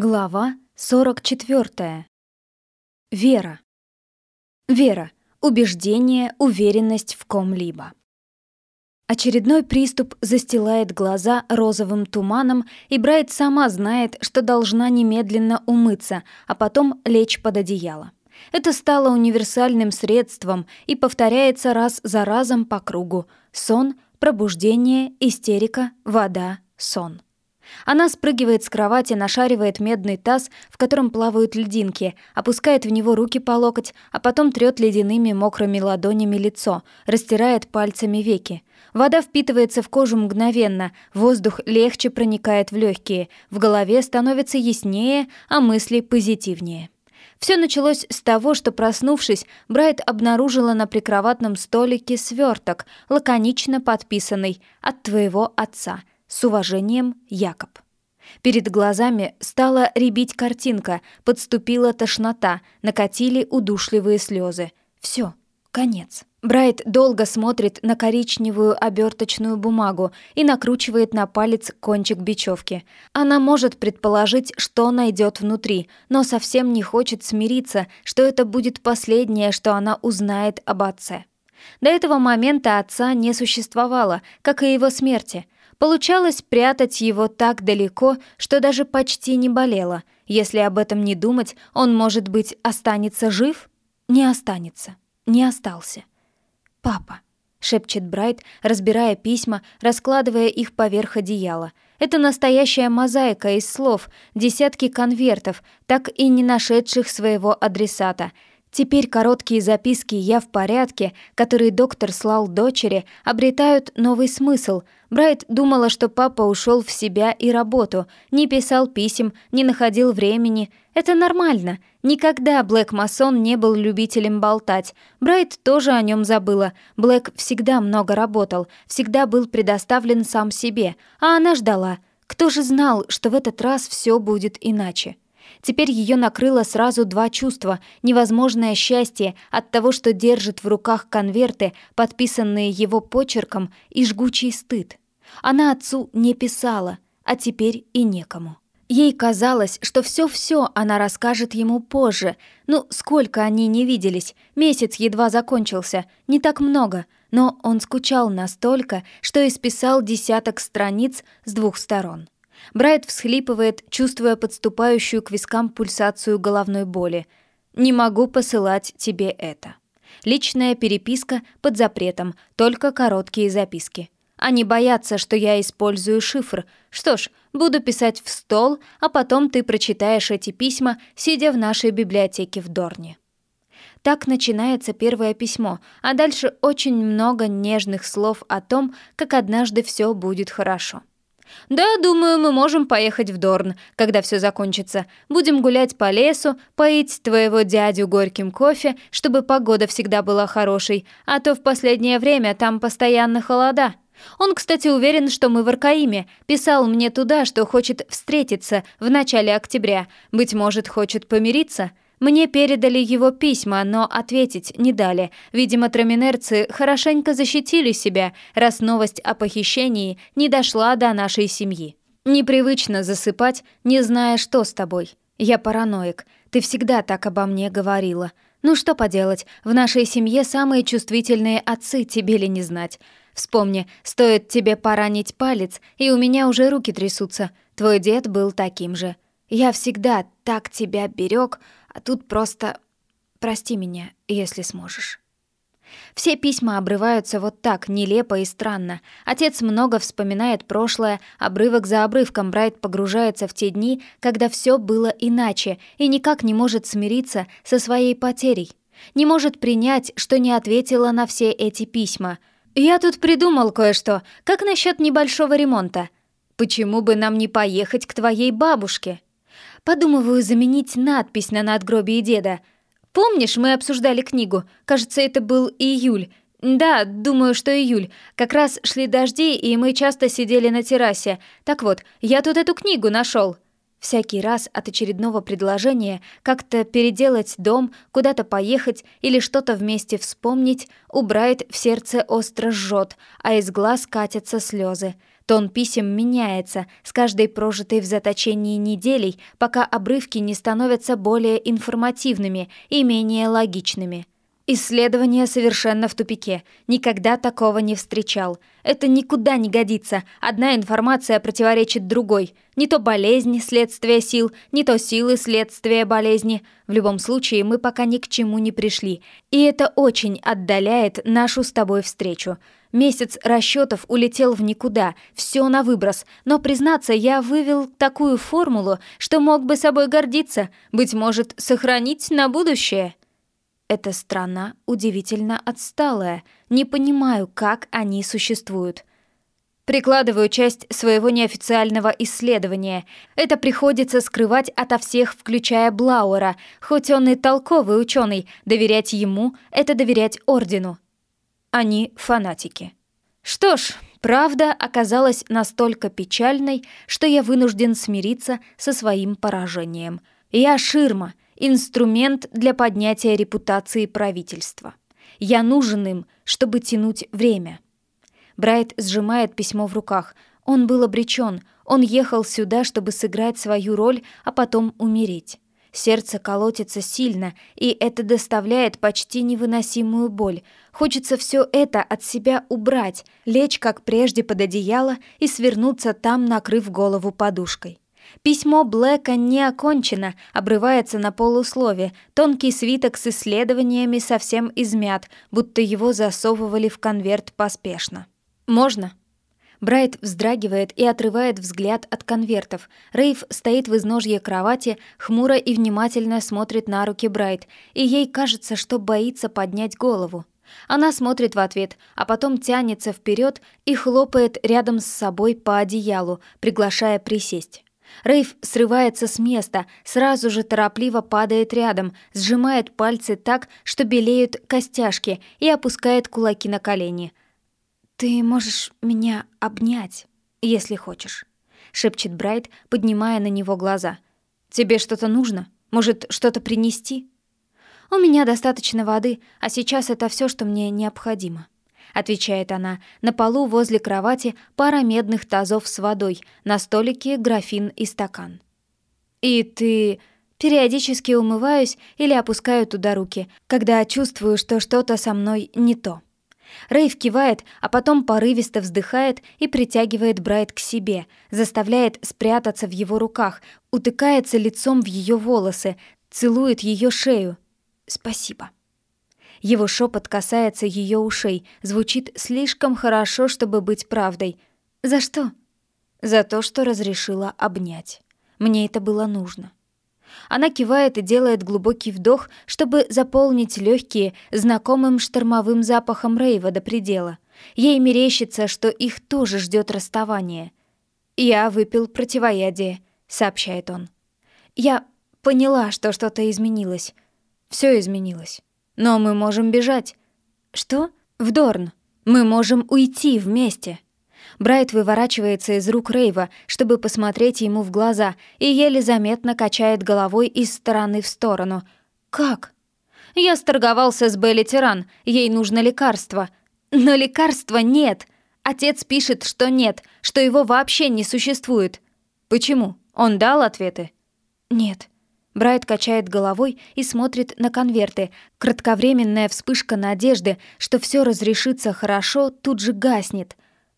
Глава 44. Вера. Вера. Убеждение, уверенность в ком-либо. Очередной приступ застилает глаза розовым туманом, и Брайт сама знает, что должна немедленно умыться, а потом лечь под одеяло. Это стало универсальным средством и повторяется раз за разом по кругу. Сон, пробуждение, истерика, вода, сон. Она спрыгивает с кровати, нашаривает медный таз, в котором плавают льдинки, опускает в него руки по локоть, а потом трёт ледяными мокрыми ладонями лицо, растирает пальцами веки. Вода впитывается в кожу мгновенно, воздух легче проникает в легкие, в голове становится яснее, а мысли позитивнее. Все началось с того, что, проснувшись, Брайт обнаружила на прикроватном столике сверток, лаконично подписанный «От твоего отца», с уважением, Якоб. Перед глазами стала рябить картинка, подступила тошнота, накатили удушливые слезы. Все, конец. Брайт долго смотрит на коричневую оберточную бумагу и накручивает на палец кончик бечевки. Она может предположить, что найдет внутри, но совсем не хочет смириться, что это будет последнее, что она узнает об отце. До этого момента отца не существовало, как и его смерти — Получалось прятать его так далеко, что даже почти не болело. Если об этом не думать, он, может быть, останется жив? Не останется. Не остался. «Папа», — шепчет Брайт, разбирая письма, раскладывая их поверх одеяла. Это настоящая мозаика из слов, десятки конвертов, так и не нашедших своего адресата — Теперь короткие записки «Я в порядке», которые доктор слал дочери, обретают новый смысл. Брайт думала, что папа ушел в себя и работу, не писал писем, не находил времени. Это нормально. Никогда Блэк Масон не был любителем болтать. Брайт тоже о нем забыла. Блэк всегда много работал, всегда был предоставлен сам себе, а она ждала. Кто же знал, что в этот раз все будет иначе? Теперь ее накрыло сразу два чувства. Невозможное счастье от того, что держит в руках конверты, подписанные его почерком, и жгучий стыд. Она отцу не писала, а теперь и некому. Ей казалось, что все-все она расскажет ему позже. Ну, сколько они не виделись, месяц едва закончился, не так много, но он скучал настолько, что исписал десяток страниц с двух сторон. Брайт всхлипывает, чувствуя подступающую к вискам пульсацию головной боли. «Не могу посылать тебе это». Личная переписка под запретом, только короткие записки. Они боятся, что я использую шифр. Что ж, буду писать в стол, а потом ты прочитаешь эти письма, сидя в нашей библиотеке в Дорне. Так начинается первое письмо, а дальше очень много нежных слов о том, как однажды все будет хорошо. «Да, думаю, мы можем поехать в Дорн, когда все закончится. Будем гулять по лесу, поить твоего дядю горьким кофе, чтобы погода всегда была хорошей, а то в последнее время там постоянно холода». Он, кстати, уверен, что мы в Аркаиме. Писал мне туда, что хочет встретиться в начале октября. Быть может, хочет помириться. Мне передали его письма, но ответить не дали. Видимо, траминерцы хорошенько защитили себя, раз новость о похищении не дошла до нашей семьи. Непривычно засыпать, не зная, что с тобой. Я параноик. Ты всегда так обо мне говорила. Ну что поделать, в нашей семье самые чувствительные отцы, тебе ли не знать. Вспомни, стоит тебе поранить палец, и у меня уже руки трясутся. Твой дед был таким же. Я всегда так тебя берег, а тут просто прости меня, если сможешь. Все письма обрываются вот так, нелепо и странно. Отец много вспоминает прошлое, обрывок за обрывком Брайт погружается в те дни, когда все было иначе, и никак не может смириться со своей потерей. Не может принять, что не ответила на все эти письма. «Я тут придумал кое-что. Как насчет небольшого ремонта? Почему бы нам не поехать к твоей бабушке?» Подумываю заменить надпись на надгробии деда. Помнишь, мы обсуждали книгу? Кажется, это был июль. Да, думаю, что июль. Как раз шли дожди, и мы часто сидели на террасе. Так вот, я тут эту книгу нашел. Всякий раз от очередного предложения как-то переделать дом, куда-то поехать или что-то вместе вспомнить, убрает в сердце остро жжет, а из глаз катятся слезы. Тон писем меняется с каждой прожитой в заточении неделей, пока обрывки не становятся более информативными и менее логичными. Исследование совершенно в тупике. Никогда такого не встречал. Это никуда не годится. Одна информация противоречит другой. Не то болезнь следствие сил, не то силы следствие болезни. В любом случае, мы пока ни к чему не пришли. И это очень отдаляет нашу с тобой встречу. Месяц расчетов улетел в никуда, все на выброс. Но, признаться, я вывел такую формулу, что мог бы собой гордиться. Быть может, сохранить на будущее. Эта страна удивительно отсталая. Не понимаю, как они существуют. Прикладываю часть своего неофициального исследования. Это приходится скрывать ото всех, включая Блауэра. Хоть он и толковый ученый, доверять ему — это доверять Ордену. Они фанатики. Что ж, правда оказалась настолько печальной, что я вынужден смириться со своим поражением. Я ширма — инструмент для поднятия репутации правительства. Я нужен им, чтобы тянуть время. Брайт сжимает письмо в руках. Он был обречен. Он ехал сюда, чтобы сыграть свою роль, а потом умереть. Сердце колотится сильно, и это доставляет почти невыносимую боль. Хочется все это от себя убрать, лечь как прежде под одеяло и свернуться там, накрыв голову подушкой. Письмо Блэка не окончено, обрывается на полуслове. Тонкий свиток с исследованиями совсем измят, будто его засовывали в конверт поспешно. «Можно?» Брайт вздрагивает и отрывает взгляд от конвертов. Рейв стоит в изножье кровати, хмуро и внимательно смотрит на руки Брайт, и ей кажется, что боится поднять голову. Она смотрит в ответ, а потом тянется вперед и хлопает рядом с собой по одеялу, приглашая присесть. Рейв срывается с места, сразу же торопливо падает рядом, сжимает пальцы так, что белеют костяшки, и опускает кулаки на колени. «Ты можешь меня обнять, если хочешь», — шепчет Брайт, поднимая на него глаза. «Тебе что-то нужно? Может, что-то принести?» «У меня достаточно воды, а сейчас это все, что мне необходимо». — отвечает она. На полу возле кровати пара медных тазов с водой, на столике графин и стакан. «И ты...» Периодически умываюсь или опускаю туда руки, когда чувствую, что что-то со мной не то. Рейв кивает, а потом порывисто вздыхает и притягивает Брайт к себе, заставляет спрятаться в его руках, утыкается лицом в ее волосы, целует ее шею. «Спасибо». Его шепот касается ее ушей, звучит слишком хорошо, чтобы быть правдой. «За что?» «За то, что разрешила обнять. Мне это было нужно». Она кивает и делает глубокий вдох, чтобы заполнить легкие знакомым штормовым запахом Рейва до предела. Ей мерещится, что их тоже ждет расставание. «Я выпил противоядие», — сообщает он. «Я поняла, что что-то изменилось. Все изменилось. Но мы можем бежать. Что? В Дорн. Мы можем уйти вместе. Брайт выворачивается из рук Рейва, чтобы посмотреть ему в глаза, и еле заметно качает головой из стороны в сторону. «Как?» «Я сторговался с Белли Тиран, ей нужно лекарство». «Но лекарства нет!» Отец пишет, что нет, что его вообще не существует. Почему? Он дал ответы? Нет. Брайт качает головой и смотрит на конверты. Кратковременная вспышка надежды, что все разрешится хорошо, тут же гаснет.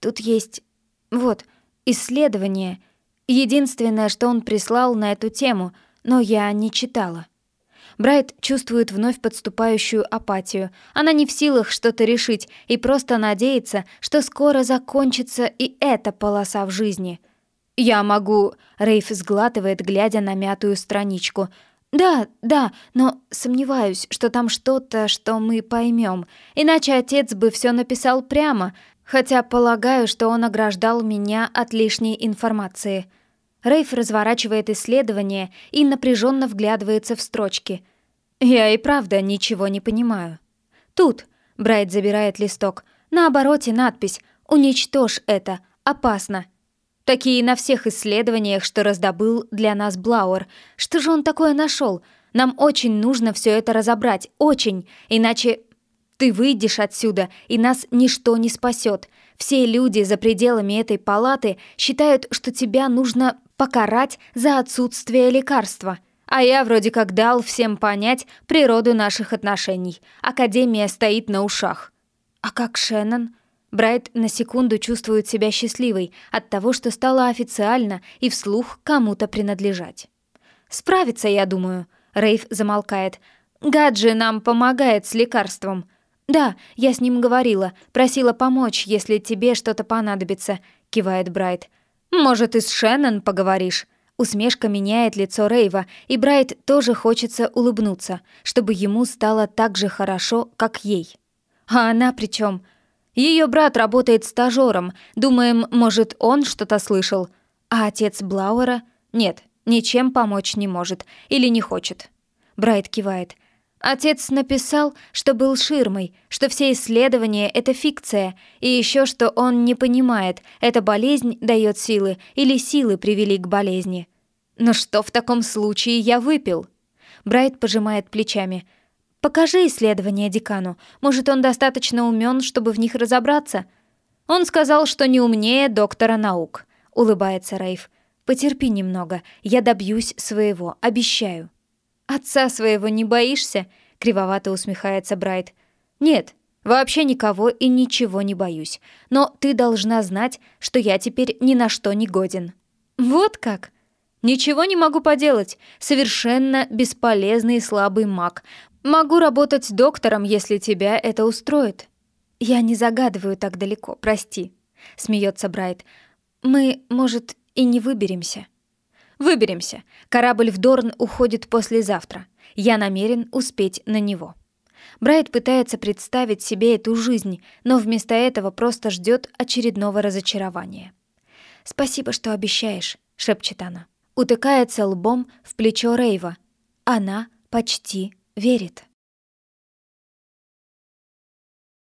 Тут есть... Вот, исследование. Единственное, что он прислал на эту тему, но я не читала. Брайт чувствует вновь подступающую апатию. Она не в силах что-то решить и просто надеется, что скоро закончится и эта полоса в жизни — «Я могу...» — Рейф сглатывает, глядя на мятую страничку. «Да, да, но сомневаюсь, что там что-то, что мы поймем. Иначе отец бы все написал прямо, хотя полагаю, что он ограждал меня от лишней информации». Рейф разворачивает исследование и напряженно вглядывается в строчки. «Я и правда ничего не понимаю». «Тут», — Брайт забирает листок, — «на обороте надпись «Уничтожь это, опасно». Такие на всех исследованиях, что раздобыл для нас Блауэр. Что же он такое нашел? Нам очень нужно все это разобрать, очень, иначе... Ты выйдешь отсюда, и нас ничто не спасет. Все люди за пределами этой палаты считают, что тебя нужно покарать за отсутствие лекарства. А я вроде как дал всем понять природу наших отношений. Академия стоит на ушах. А как Шеннон? Брайт на секунду чувствует себя счастливой от того, что стала официально и вслух кому-то принадлежать. «Справится, я думаю», — Рейв замолкает. «Гаджи нам помогает с лекарством». «Да, я с ним говорила, просила помочь, если тебе что-то понадобится», — кивает Брайт. «Может, и с Шеннон поговоришь?» Усмешка меняет лицо Рейва, и Брайт тоже хочется улыбнуться, чтобы ему стало так же хорошо, как ей. А она при чем? Ее брат работает стажером. Думаем, может, он что-то слышал. А отец Блауэра? Нет, ничем помочь не может или не хочет. Брайт кивает. Отец написал, что был ширмой, что все исследования — это фикция, и еще что он не понимает, эта болезнь дает силы или силы привели к болезни. Но что в таком случае я выпил? Брайт пожимает плечами — Покажи исследования декану. Может, он достаточно умен, чтобы в них разобраться? Он сказал, что не умнее доктора наук. Улыбается Рейв. Потерпи немного, я добьюсь своего, обещаю. Отца своего не боишься? Кривовато усмехается Брайт. Нет, вообще никого и ничего не боюсь. Но ты должна знать, что я теперь ни на что не годен. Вот как? Ничего не могу поделать. Совершенно бесполезный и слабый маг. Могу работать доктором, если тебя это устроит. Я не загадываю так далеко, прости, смеется Брайт. Мы, может, и не выберемся. Выберемся. Корабль в Дорн уходит послезавтра. Я намерен успеть на него. Брайт пытается представить себе эту жизнь, но вместо этого просто ждет очередного разочарования. «Спасибо, что обещаешь», — шепчет она. Утыкается лбом в плечо Рейва. Она почти верит.